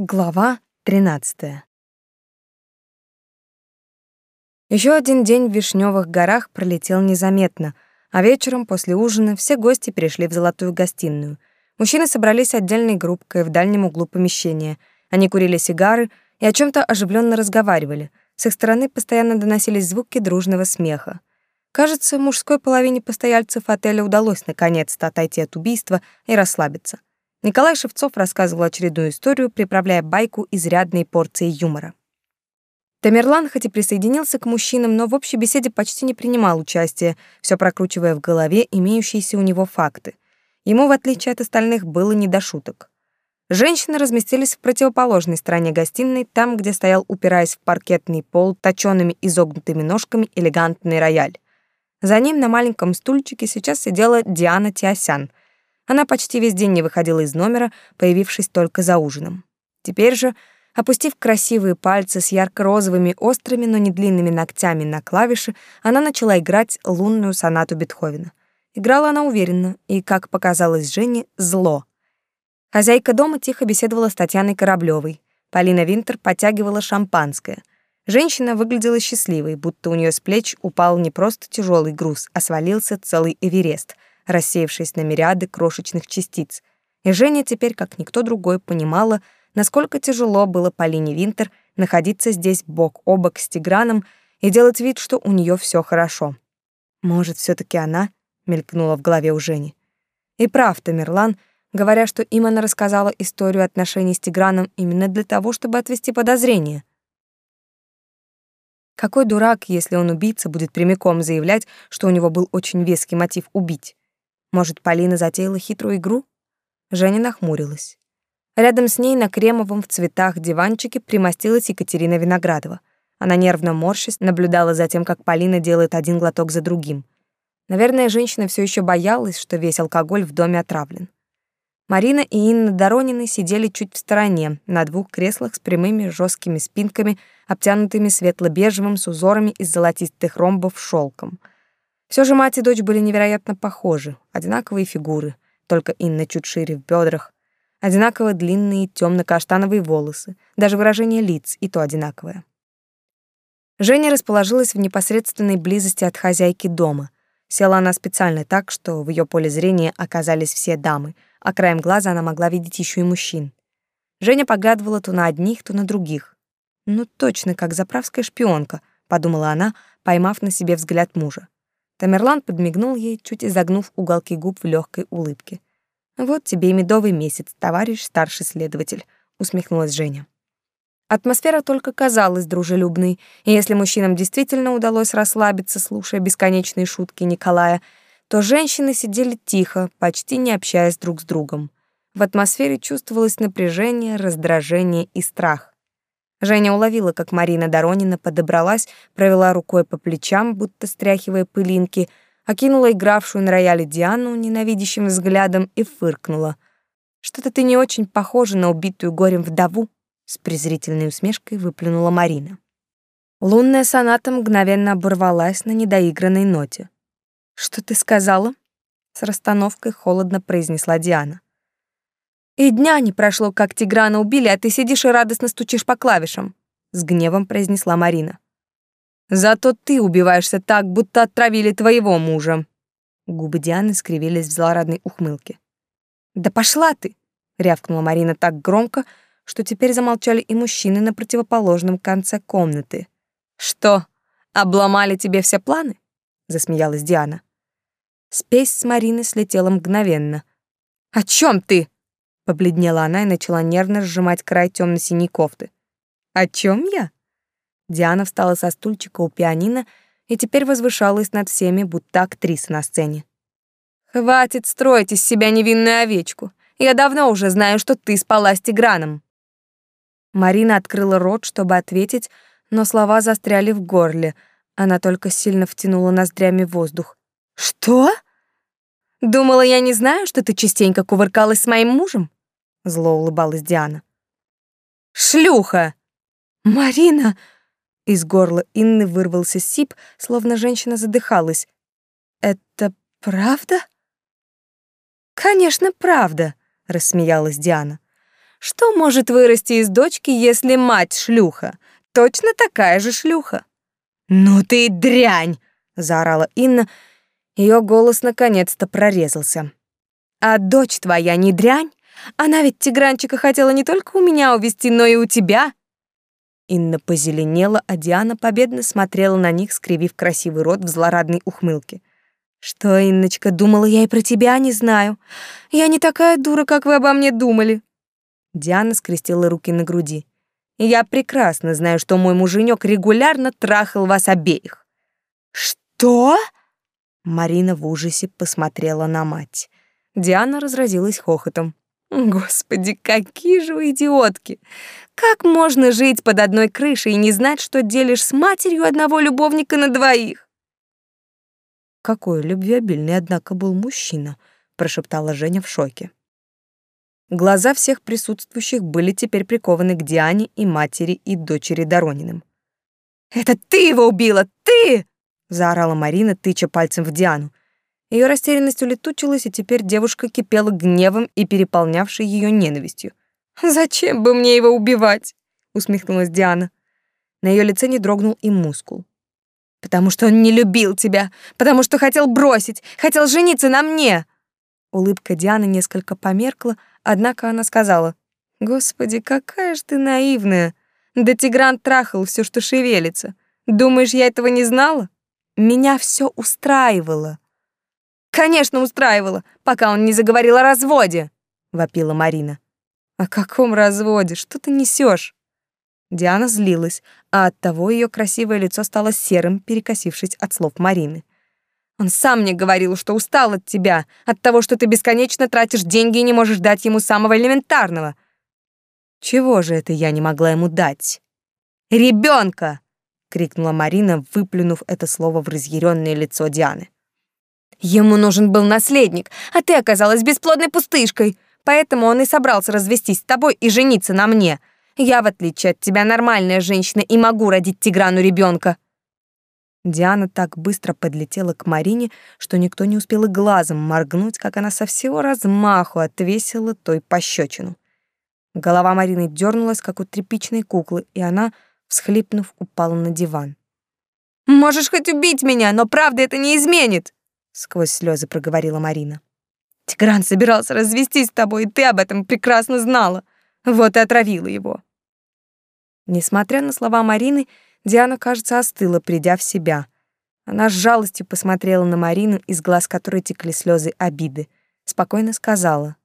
Глава 13. Еще один день в Вишневых горах пролетел незаметно, а вечером после ужина все гости перешли в золотую гостиную. Мужчины собрались отдельной группкой в дальнем углу помещения. Они курили сигары и о чем то оживленно разговаривали. С их стороны постоянно доносились звуки дружного смеха. Кажется, мужской половине постояльцев отеля удалось наконец-то отойти от убийства и расслабиться. Николай Шевцов рассказывал очередную историю, приправляя байку изрядной порцией юмора. Тамерлан хоть и присоединился к мужчинам, но в общей беседе почти не принимал участия, все прокручивая в голове имеющиеся у него факты. Ему, в отличие от остальных, было не до шуток. Женщины разместились в противоположной стороне гостиной, там, где стоял, упираясь в паркетный пол, точёными изогнутыми ножками элегантный рояль. За ним на маленьком стульчике сейчас сидела Диана Тиосян, она почти весь день не выходила из номера, появившись только за ужином. Теперь же, опустив красивые пальцы с ярко-розовыми острыми, но не длинными ногтями на клавиши, она начала играть лунную сонату Бетховена. Играла она уверенно и, как показалось Жене, зло. Хозяйка дома тихо беседовала с Татьяной Кораблёвой. Полина Винтер потягивала шампанское. Женщина выглядела счастливой, будто у нее с плеч упал не просто тяжелый груз, а свалился целый Эверест — рассеявшись на мириады крошечных частиц. И Женя теперь, как никто другой, понимала, насколько тяжело было Полине Винтер находиться здесь бок о бок с Тиграном и делать вид, что у нее все хорошо. Может, все таки она мелькнула в голове у Жени. И прав Тамерлан, говоря, что им она рассказала историю отношений с Тиграном именно для того, чтобы отвести подозрения. Какой дурак, если он убийца, будет прямиком заявлять, что у него был очень веский мотив убить. Может, Полина затеяла хитрую игру? Женя нахмурилась. Рядом с ней на кремовом в цветах диванчике примостилась Екатерина Виноградова. Она нервно морщась наблюдала за тем, как Полина делает один глоток за другим. Наверное, женщина все еще боялась, что весь алкоголь в доме отравлен. Марина и Инна Доронины сидели чуть в стороне, на двух креслах с прямыми жесткими спинками, обтянутыми светло-бежевым с узорами из золотистых ромбов шелком — все же мать и дочь были невероятно похожи, одинаковые фигуры, только Инна чуть шире в бедрах, одинаково длинные темно-каштановые волосы, даже выражение лиц и то одинаковое. Женя расположилась в непосредственной близости от хозяйки дома. Села она специально так, что в ее поле зрения оказались все дамы, а краем глаза она могла видеть еще и мужчин. Женя поглядывала то на одних, то на других. «Ну точно, как заправская шпионка», — подумала она, поймав на себе взгляд мужа. Тамерлан подмигнул ей, чуть изогнув уголки губ в легкой улыбке. «Вот тебе и медовый месяц, товарищ старший следователь», — усмехнулась Женя. Атмосфера только казалась дружелюбной, и если мужчинам действительно удалось расслабиться, слушая бесконечные шутки Николая, то женщины сидели тихо, почти не общаясь друг с другом. В атмосфере чувствовалось напряжение, раздражение и страх. Женя уловила, как Марина Доронина подобралась, провела рукой по плечам, будто стряхивая пылинки, окинула игравшую на рояле Диану ненавидящим взглядом и фыркнула. «Что-то ты не очень похожа на убитую горем вдову», с презрительной усмешкой выплюнула Марина. Лунная соната мгновенно оборвалась на недоигранной ноте. «Что ты сказала?» С расстановкой холодно произнесла Диана. И дня не прошло, как Тиграна убили, а ты сидишь и радостно стучишь по клавишам, с гневом произнесла Марина. Зато ты убиваешься так, будто отравили твоего мужа. Губы Дианы скривились в злорадной ухмылке. Да пошла ты, рявкнула Марина так громко, что теперь замолчали и мужчины на противоположном конце комнаты. Что, обломали тебе все планы? засмеялась Диана. Спесь с Марины слетела мгновенно. О чем ты? Побледнела она и начала нервно сжимать край темно-синей кофты. «О чем я?» Диана встала со стульчика у пианино и теперь возвышалась над всеми, будто актриса на сцене. «Хватит строить из себя невинную овечку. Я давно уже знаю, что ты спала с Тиграном». Марина открыла рот, чтобы ответить, но слова застряли в горле. Она только сильно втянула ноздрями воздух. «Что? Думала, я не знаю, что ты частенько кувыркалась с моим мужем?» Зло улыбалась Диана. Шлюха. Марина. Из горла Инны вырвался сип, словно женщина задыхалась. Это правда? Конечно, правда, рассмеялась Диана. Что может вырасти из дочки, если мать шлюха? Точно такая же шлюха. «Ну ты дрянь!» — заорала Инна. Ее голос наконец-то прорезался. «А дочь твоя не дрянь? Она ведь тигранчика хотела не только у меня увести, но и у тебя!» Инна позеленела, а Диана победно смотрела на них, скривив красивый рот в злорадной ухмылке. «Что, Инночка, думала я и про тебя не знаю. Я не такая дура, как вы обо мне думали». Диана скрестила руки на груди. «Я прекрасно знаю, что мой муженек регулярно трахал вас обеих». «Что?» Марина в ужасе посмотрела на мать. Диана разразилась хохотом. Господи, какие же вы идиотки! Как можно жить под одной крышей и не знать, что делишь с матерью одного любовника на двоих? Какой любвеобильный, однако, был мужчина, прошептала Женя в шоке. Глаза всех присутствующих были теперь прикованы к Диане и матери и дочери Дорониным. «Это ты его убила! Ты!» — заорала Марина, тыча пальцем в Диану. Ее растерянность улетучилась, и теперь девушка кипела гневом и переполнявшей ее ненавистью. «Зачем бы мне его убивать?» — усмехнулась Диана. На ее лице не дрогнул и мускул. «Потому что он не любил тебя, потому что хотел бросить, хотел жениться на мне!» Улыбка Дианы несколько померкла, однако она сказала, «Господи, какая ж ты наивная! Да Тигран трахал все, что шевелится. Думаешь, я этого не знала? Меня все устраивало. Конечно, устраивало, пока он не заговорил о разводе, вопила Марина. О каком разводе? Что ты несешь? Диана злилась, а оттого ее красивое лицо стало серым, перекосившись от слов Марины. Он сам мне говорил, что устал от тебя, от того, что ты бесконечно тратишь деньги и не можешь дать ему самого элементарного. Чего же это я не могла ему дать? Ребенка! крикнула Марина, выплюнув это слово в разъяренное лицо Дианы. Ему нужен был наследник, а ты оказалась бесплодной пустышкой. Поэтому он и собрался развестись с тобой и жениться на мне. Я, в отличие от тебя, нормальная женщина и могу родить Тиграну ребенка. Диана так быстро подлетела к Марине, что никто не успел и глазом моргнуть, как она со всего размаху отвесила той пощечину. Голова Марины дернулась, как у тряпичной куклы, и она, всхлипнув, упала на диван. «Можешь хоть убить меня, но правда это не изменит!» Сквозь слезы проговорила Марина. Тигран собирался развестись с тобой, и ты об этом прекрасно знала. Вот и отравила его. Несмотря на слова Марины, Диана, кажется, остыла, придя в себя. Она с жалостью посмотрела на Марину, из глаз которой текли слезы обиды. Спокойно сказала: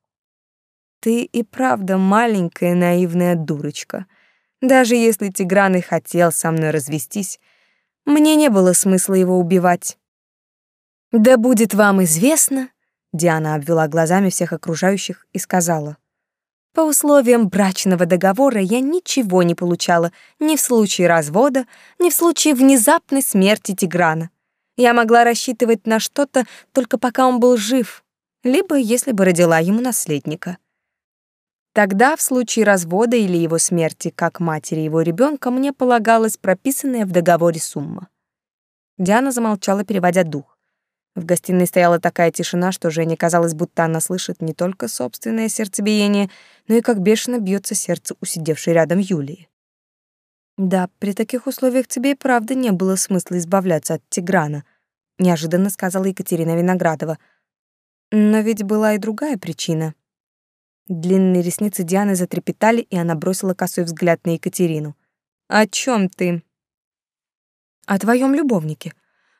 "Ты и правда маленькая наивная дурочка. Даже если Тигран и хотел со мной развестись, мне не было смысла его убивать. Да будет вам известно, Диана обвела глазами всех окружающих и сказала: по условиям брачного договора я ничего не получала ни в случае развода, ни в случае внезапной смерти Тиграна. Я могла рассчитывать на что-то только пока он был жив, либо если бы родила ему наследника. Тогда, в случае развода или его смерти, как матери его ребенка, мне полагалась прописанная в договоре сумма. Диана замолчала, переводя дух. В гостиной стояла такая тишина, что Жене казалось, будто она слышит не только собственное сердцебиение, но и как бешено бьется сердце у сидевшей рядом Юлии. «Да, при таких условиях тебе и правда не было смысла избавляться от Тиграна», — неожиданно сказала Екатерина Виноградова. «Но ведь была и другая причина». Длинные ресницы Дианы затрепетали, и она бросила косой взгляд на Екатерину. «О чем ты?» «О твоем любовнике.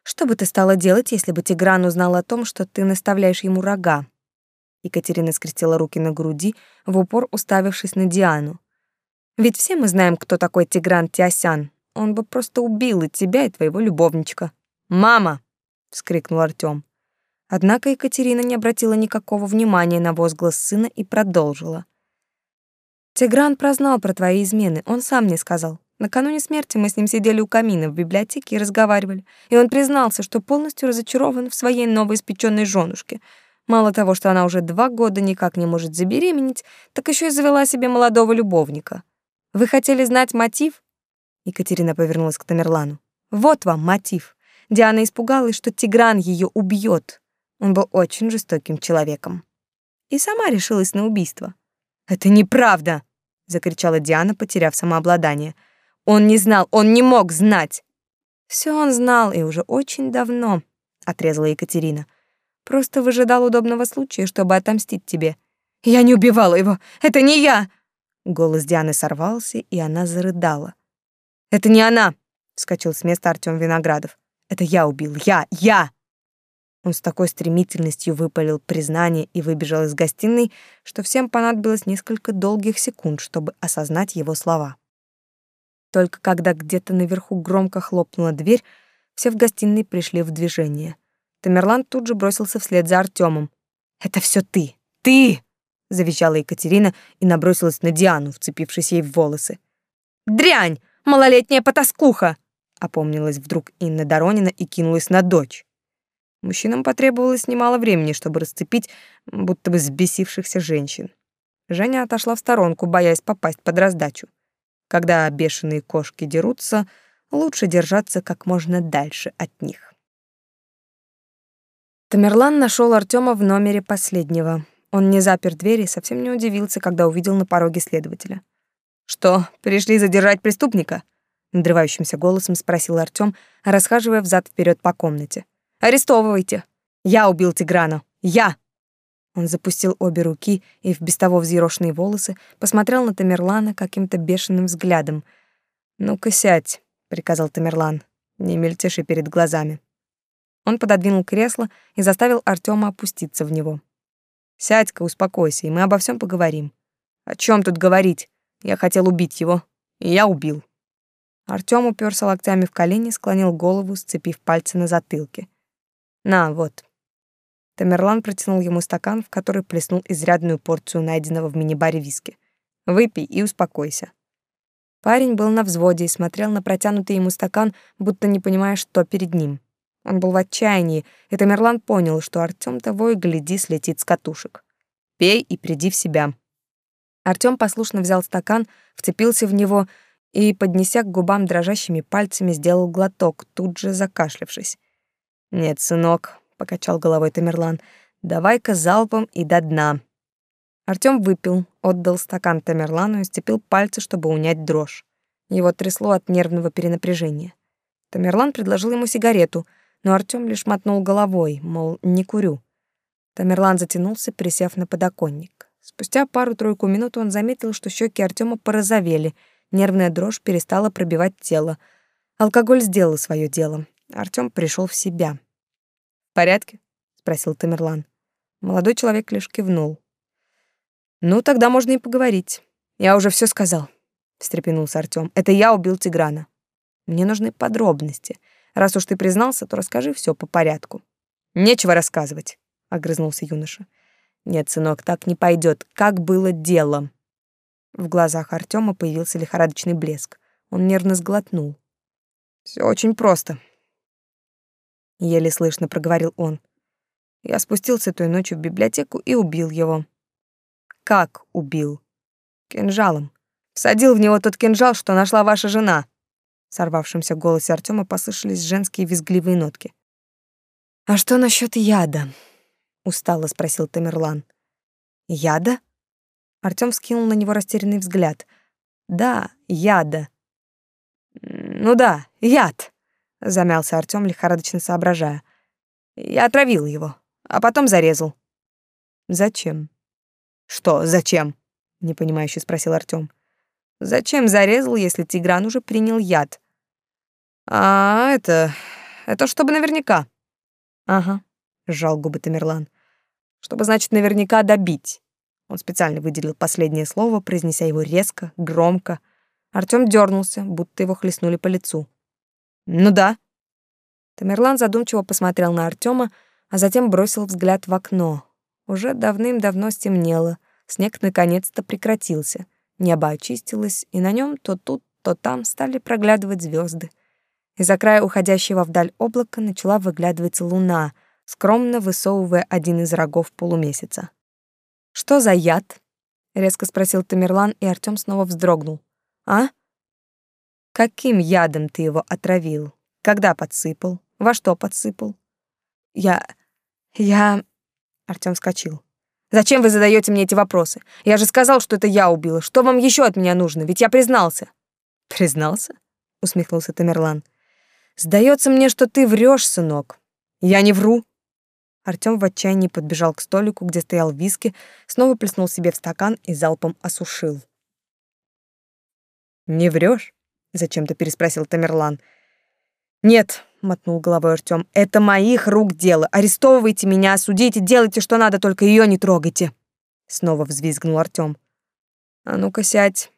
Что бы ты стала делать, если бы Тигран узнал о том, что ты наставляешь ему рога? Екатерина скрестила руки на груди, в упор уставившись на Диану. Ведь все мы знаем, кто такой Тигран Тиосян. Он бы просто убил и тебя, и твоего любовничка. Мама, вскрикнул Артём. Однако Екатерина не обратила никакого внимания на возглас сына и продолжила. Тигран прознал про твои измены, он сам мне сказал. Накануне смерти мы с ним сидели у камина в библиотеке и разговаривали, и он признался, что полностью разочарован в своей новоиспеченной женушке. Мало того, что она уже два года никак не может забеременеть, так еще и завела себе молодого любовника. Вы хотели знать мотив? Екатерина повернулась к Тамерлану. Вот вам мотив. Диана испугалась, что Тигран ее убьет. Он был очень жестоким человеком. И сама решилась на убийство. Это неправда, закричала Диана, потеряв самообладание. Он не знал, он не мог знать. Все он знал и уже очень давно, отрезала Екатерина. Просто выжидал удобного случая, чтобы отомстить тебе. Я не убивала его. Это не я. Голос Дианы сорвался, и она зарыдала. Это не она, вскочил с места Артём Виноградов. Это я убил. Я, я. Он с такой стремительностью выпалил признание и выбежал из гостиной, что всем понадобилось несколько долгих секунд, чтобы осознать его слова. Только когда где-то наверху громко хлопнула дверь, все в гостиной пришли в движение. Тамерлан тут же бросился вслед за Артемом. «Это все ты! Ты!» — завизжала Екатерина и набросилась на Диану, вцепившись ей в волосы. «Дрянь! Малолетняя потаскуха!» — опомнилась вдруг Инна Доронина и кинулась на дочь. Мужчинам потребовалось немало времени, чтобы расцепить будто бы взбесившихся женщин. Женя отошла в сторонку, боясь попасть под раздачу. Когда бешеные кошки дерутся, лучше держаться как можно дальше от них. Тамерлан нашел Артема в номере последнего. Он не запер двери и совсем не удивился, когда увидел на пороге следователя. «Что, пришли задержать преступника?» надрывающимся голосом спросил Артём, расхаживая взад вперед по комнате. Арестовывайте. Я убил Тиграна. Я. Он запустил обе руки и в без того взъерошенные волосы посмотрел на Тамерлана каким-то бешеным взглядом. «Ну-ка сядь», — приказал Тамерлан. «Не мельтеши перед глазами». Он пододвинул кресло и заставил Артема опуститься в него. «Сядь-ка, успокойся, и мы обо всем поговорим». «О чем тут говорить? Я хотел убить его, и я убил». Артём уперся локтями в колени, склонил голову, сцепив пальцы на затылке. На, вот. Тамерлан протянул ему стакан, в который плеснул изрядную порцию найденного в мини-баре виски. Выпей и успокойся. Парень был на взводе и смотрел на протянутый ему стакан, будто не понимая, что перед ним. Он был в отчаянии, и Тамерлан понял, что Артём того и гляди слетит с катушек. «Пей и приди в себя». Артём послушно взял стакан, вцепился в него и, поднеся к губам дрожащими пальцами, сделал глоток, тут же закашлявшись. «Нет, сынок», — покачал головой Тамерлан, — «давай-ка залпом и до дна». Артём выпил, отдал стакан Тамерлану и сцепил пальцы, чтобы унять дрожь. Его трясло от нервного перенапряжения. Тамерлан предложил ему сигарету, но Артём лишь мотнул головой, мол, не курю. Тамерлан затянулся, присев на подоконник. Спустя пару-тройку минут он заметил, что щеки Артёма порозовели, нервная дрожь перестала пробивать тело. Алкоголь сделал свое дело. Артём пришел в себя. «В порядке?» — спросил Тамерлан. Молодой человек лишь кивнул. «Ну, тогда можно и поговорить. Я уже все сказал», — встрепенулся Артём. «Это я убил Тиграна. Мне нужны подробности. Раз уж ты признался, то расскажи все по порядку». «Нечего рассказывать», — огрызнулся юноша. «Нет, сынок, так не пойдет. Как было дело?» В глазах Артёма появился лихорадочный блеск. Он нервно сглотнул. Все очень просто еле слышно проговорил он. Я спустился той ночью в библиотеку и убил его. Как убил? Кинжалом. Всадил в него тот кинжал, что нашла ваша жена. В сорвавшемся голосе Артема послышались женские визгливые нотки. А что насчет яда? устало спросил Тамерлан. Яда? Артем скинул на него растерянный взгляд. Да, яда. Ну да, яд замялся Артём, лихорадочно соображая. Я отравил его, а потом зарезал. Зачем? Что, зачем? непонимающе спросил Артём. Зачем зарезал, если Тигран уже принял яд? А, это это чтобы наверняка. Ага, сжал губы Тамерлан. Чтобы, значит, наверняка добить. Он специально выделил последнее слово, произнеся его резко, громко. Артём дернулся, будто его хлестнули по лицу. Ну да. Тамерлан задумчиво посмотрел на Артема, а затем бросил взгляд в окно. Уже давным-давно стемнело, снег наконец-то прекратился, небо очистилось, и на нем то тут, то там стали проглядывать звезды. Из-за края уходящего вдаль облака начала выглядывать луна, скромно высовывая один из рогов полумесяца. «Что за яд?» — резко спросил Тамерлан, и Артём снова вздрогнул. «А?» Каким ядом ты его отравил? Когда подсыпал? Во что подсыпал? Я... я... Артём вскочил. Зачем вы задаете мне эти вопросы? Я же сказал, что это я убила. Что вам еще от меня нужно? Ведь я признался». «Признался?» — усмехнулся Тамерлан. «Сдается мне, что ты врешь, сынок». «Я не вру». Артём в отчаянии подбежал к столику, где стоял виски, снова плеснул себе в стакан и залпом осушил. «Не врешь? Зачем-то переспросил Тамерлан. «Нет», — мотнул головой Артём, — «это моих рук дело. Арестовывайте меня, судите, делайте, что надо, только её не трогайте». Снова взвизгнул Артём. «А ну-ка сядь».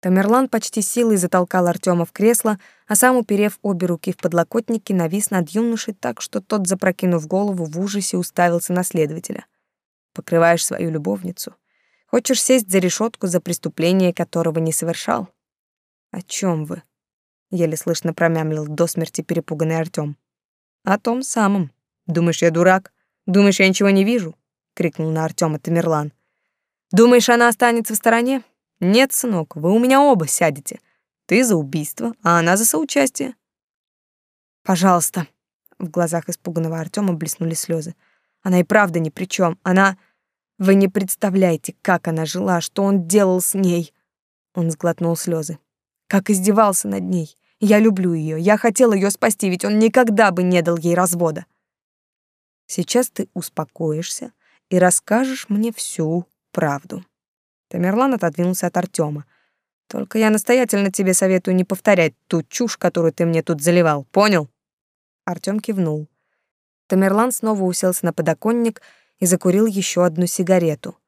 Тамерлан почти силой затолкал Артёма в кресло, а сам, уперев обе руки в подлокотники, навис над юношей так, что тот, запрокинув голову, в ужасе уставился на следователя. «Покрываешь свою любовницу. Хочешь сесть за решетку за преступление, которого не совершал?» «О чем вы?» еле слышно промямлил до смерти перепуганный Артём. О том самом. Думаешь, я дурак? Думаешь, я ничего не вижу? крикнул на Артёма Тамерлан. Думаешь, она останется в стороне? Нет, сынок, вы у меня оба сядете. Ты за убийство, а она за соучастие. Пожалуйста. В глазах испуганного Артёма блеснули слезы. Она и правда ни при чем. Она Вы не представляете, как она жила, что он делал с ней. Он сглотнул слезы. Как издевался над ней. Я люблю ее, я хотел ее спасти, ведь он никогда бы не дал ей развода. Сейчас ты успокоишься и расскажешь мне всю правду. Тамерлан отодвинулся от Артема. Только я настоятельно тебе советую не повторять ту чушь, которую ты мне тут заливал. Понял? Артем кивнул. Тамерлан снова уселся на подоконник и закурил еще одну сигарету.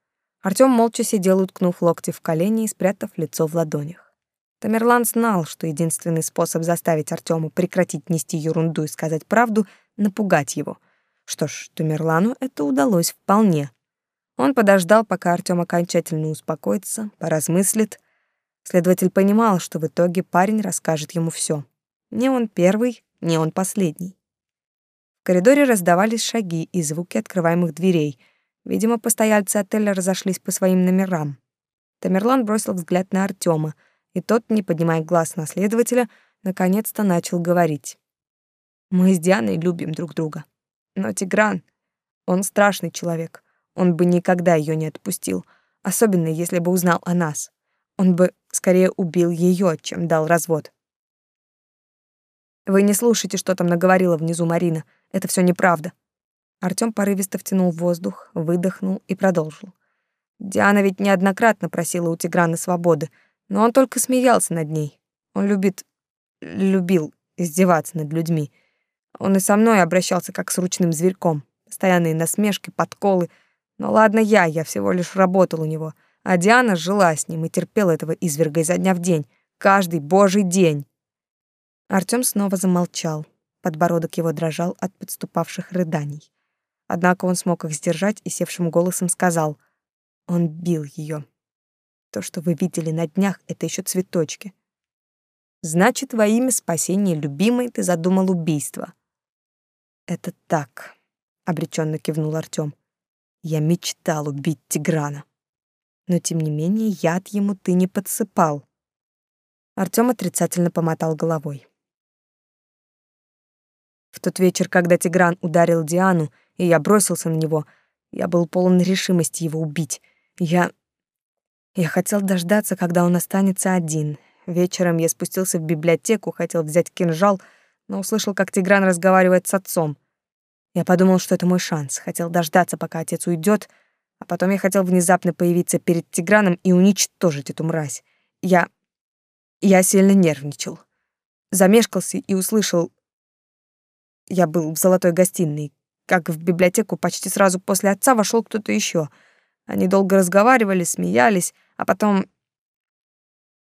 Артем молча сидел, уткнув локти в колени и спрятав лицо в ладонях. Тамерлан знал, что единственный способ заставить Артему прекратить нести ерунду и сказать правду — напугать его. Что ж, Тамерлану это удалось вполне. Он подождал, пока Артем окончательно успокоится, поразмыслит. Следователь понимал, что в итоге парень расскажет ему все. Не он первый, не он последний. В коридоре раздавались шаги и звуки открываемых дверей. Видимо, постояльцы отеля разошлись по своим номерам. Тамерлан бросил взгляд на Артема — и тот, не поднимая глаз на следователя, наконец-то начал говорить. «Мы с Дианой любим друг друга. Но Тигран, он страшный человек. Он бы никогда ее не отпустил, особенно если бы узнал о нас. Он бы скорее убил ее, чем дал развод. Вы не слушайте, что там наговорила внизу Марина. Это все неправда. Артём порывисто втянул воздух, выдохнул и продолжил. Диана ведь неоднократно просила у Тиграна свободы, но он только смеялся над ней. Он любит... любил издеваться над людьми. Он и со мной обращался как с ручным зверьком. Постоянные насмешки, подколы. Но ладно я, я всего лишь работал у него. А Диана жила с ним и терпела этого изверга изо дня в день. Каждый божий день. Артём снова замолчал. Подбородок его дрожал от подступавших рыданий. Однако он смог их сдержать и севшим голосом сказал. Он бил ее. То, что вы видели на днях, это еще цветочки. Значит, во имя спасения любимой ты задумал убийство. Это так, обреченно кивнул Артём. Я мечтал убить Тиграна. Но тем не менее, яд ему ты не подсыпал. Артём отрицательно помотал головой. В тот вечер, когда Тигран ударил Диану, и я бросился на него, я был полон решимости его убить. Я я хотел дождаться, когда он останется один. Вечером я спустился в библиотеку, хотел взять кинжал, но услышал, как Тигран разговаривает с отцом. Я подумал, что это мой шанс. Хотел дождаться, пока отец уйдет, а потом я хотел внезапно появиться перед Тиграном и уничтожить эту мразь. Я... я сильно нервничал. Замешкался и услышал... Я был в золотой гостиной. Как в библиотеку почти сразу после отца вошел кто-то еще. Они долго разговаривали, смеялись, а потом...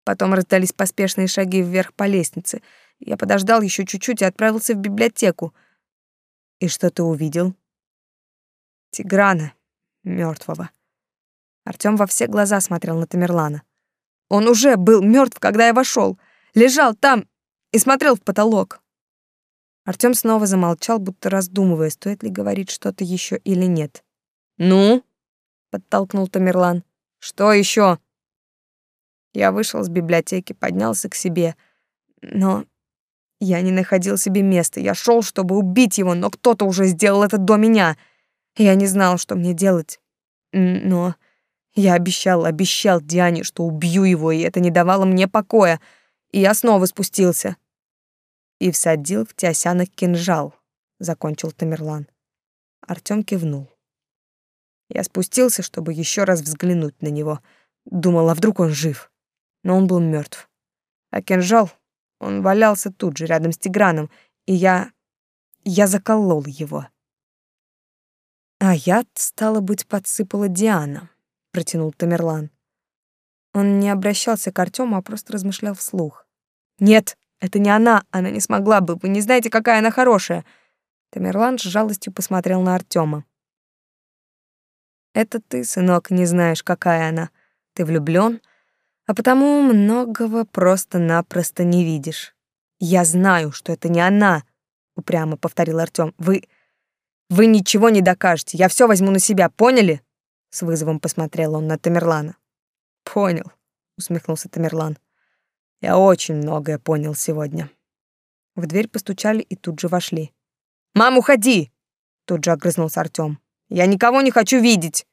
Потом раздались поспешные шаги вверх по лестнице. Я подождал еще чуть-чуть и отправился в библиотеку. И что ты увидел? Тиграна, мертвого. Артём во все глаза смотрел на Тамерлана. Он уже был мертв, когда я вошел, лежал там и смотрел в потолок. Артём снова замолчал, будто раздумывая, стоит ли говорить что-то еще или нет. «Ну?» — подтолкнул Тамерлан. Что еще? Я вышел с библиотеки, поднялся к себе, но я не находил себе места. Я шел, чтобы убить его, но кто-то уже сделал это до меня. Я не знал, что мне делать. Но я обещал, обещал Диане, что убью его, и это не давало мне покоя. И я снова спустился. И всадил в Тиосяна кинжал, закончил Тамерлан. Артём кивнул. Я спустился, чтобы еще раз взглянуть на него. Думал, а вдруг он жив. Но он был мертв. А кинжал, он валялся тут же, рядом с Тиграном, и я... я заколол его. А яд, стало быть, подсыпала Диана, протянул Тамерлан. Он не обращался к Артему, а просто размышлял вслух. Нет, это не она, она не смогла бы. Вы не знаете, какая она хорошая. Тамерлан с жалостью посмотрел на Артема. Это ты, сынок, не знаешь, какая она. Ты влюблён, а потому многого просто-напросто не видишь. Я знаю, что это не она, упрямо повторил Артём. Вы вы ничего не докажете. Я все возьму на себя, поняли? С вызовом посмотрел он на Тамерлана. Понял, усмехнулся Тамерлан. Я очень многое понял сегодня. В дверь постучали и тут же вошли. «Мам, уходи!» Тут же огрызнулся Артём. «Я никого не хочу видеть!»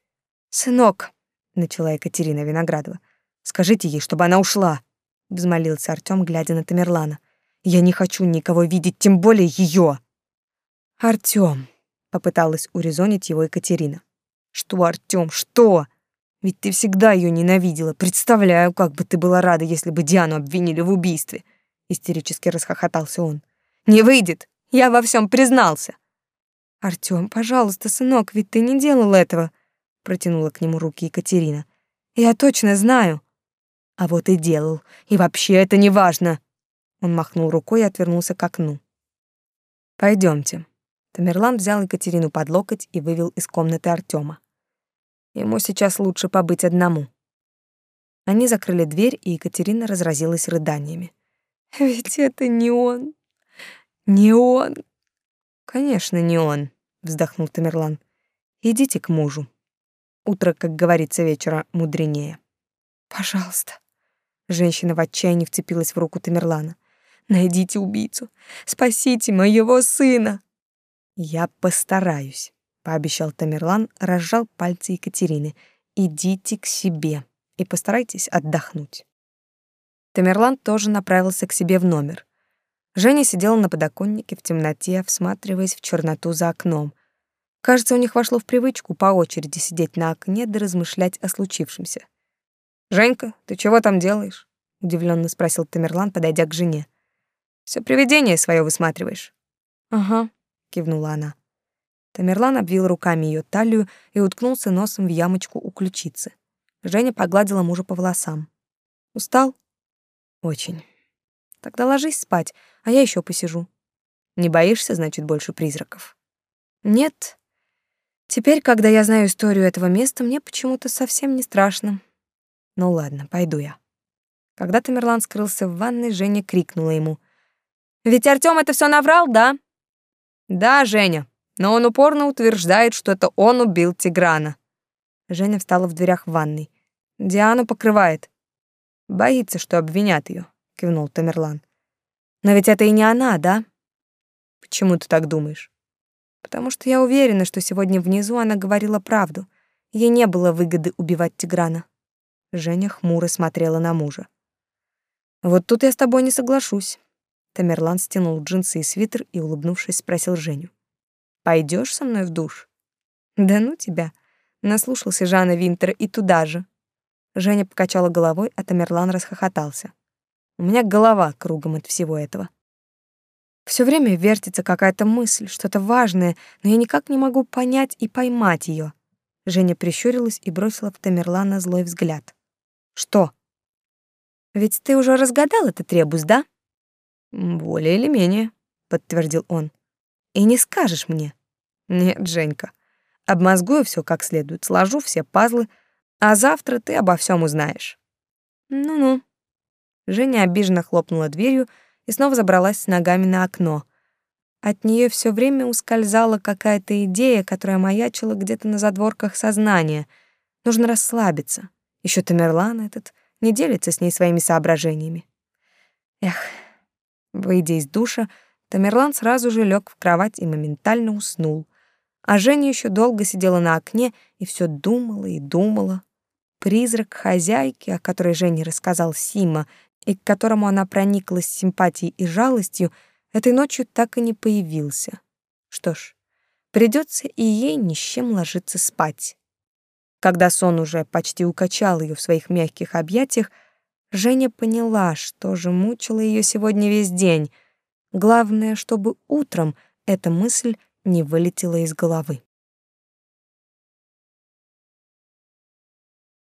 «Сынок», — начала Екатерина Виноградова, «скажите ей, чтобы она ушла», — взмолился Артём, глядя на Тамерлана. «Я не хочу никого видеть, тем более её». «Артём», попыталась урезонить его Екатерина. Что, Артём, что? Ведь ты всегда её ненавидела. Представляю, как бы ты была рада, если бы Диану обвинили в убийстве, истерически расхохотался он. Не выйдет. Я во всем признался. Артём, пожалуйста, сынок, ведь ты не делал этого, протянула к нему руки Екатерина. Я точно знаю. А вот и делал. И вообще это не важно. Он махнул рукой и отвернулся к окну. Пойдемте. Тамерлан взял Екатерину под локоть и вывел из комнаты Артема. Ему сейчас лучше побыть одному. Они закрыли дверь, и Екатерина разразилась рыданиями. «Ведь это не он! Не он!» «Конечно, не он», — вздохнул Тамерлан. «Идите к мужу. Утро, как говорится, вечера мудренее». «Пожалуйста». Женщина в отчаянии вцепилась в руку Тамерлана. «Найдите убийцу! Спасите моего сына!» Я постараюсь, пообещал Тамерлан, разжал пальцы Екатерины. Идите к себе и постарайтесь отдохнуть. Тамерлан тоже направился к себе в номер. Женя сидела на подоконнике в темноте, всматриваясь в черноту за окном. Кажется, у них вошло в привычку по очереди сидеть на окне да размышлять о случившемся. «Женька, ты чего там делаешь?» — удивленно спросил Тамерлан, подойдя к жене. Все привидение свое высматриваешь?» «Ага», кивнула она. Тамерлан обвил руками ее талию и уткнулся носом в ямочку у ключицы. Женя погладила мужа по волосам. Устал? Очень. Тогда ложись спать, а я еще посижу. Не боишься, значит, больше призраков? Нет. Теперь, когда я знаю историю этого места, мне почему-то совсем не страшно. Ну ладно, пойду я. Когда Тамерлан скрылся в ванной, Женя крикнула ему: "Ведь Артём это все наврал, да?" Да, Женя, но он упорно утверждает, что это он убил Тиграна. Женя встала в дверях ванной. Диану покрывает. Боится, что обвинят ее, кивнул Тамерлан. Но ведь это и не она, да? Почему ты так думаешь? Потому что я уверена, что сегодня внизу она говорила правду. Ей не было выгоды убивать Тиграна. Женя хмуро смотрела на мужа. Вот тут я с тобой не соглашусь. Тамерлан стянул джинсы и свитер и, улыбнувшись, спросил Женю. «Пойдешь со мной в душ?» «Да ну тебя!» Наслушался Жана Винтера и туда же. Женя покачала головой, а Тамерлан расхохотался. «У меня голова кругом от всего этого». Все время вертится какая-то мысль, что-то важное, но я никак не могу понять и поймать ее. Женя прищурилась и бросила в Тамерлана злой взгляд. «Что?» «Ведь ты уже разгадал этот ребус, да?» Более или менее, подтвердил он. И не скажешь мне? Нет, Женька. Обмозгую все как следует, сложу все пазлы, а завтра ты обо всем узнаешь. Ну-ну. Женя обиженно хлопнула дверью и снова забралась с ногами на окно. От нее все время ускользала какая-то идея, которая маячила где-то на задворках сознания. Нужно расслабиться. Еще Тамерлан этот не делится с ней своими соображениями. Эх, Выйдя из душа, Тамерлан сразу же лег в кровать и моментально уснул. А Женя еще долго сидела на окне и все думала и думала. Призрак хозяйки, о которой Жене рассказал Сима, и к которому она прониклась симпатией и жалостью, этой ночью так и не появился. Что ж, придется и ей ни с чем ложиться спать. Когда сон уже почти укачал ее в своих мягких объятиях, Женя поняла, что же мучило ее сегодня весь день. Главное, чтобы утром эта мысль не вылетела из головы.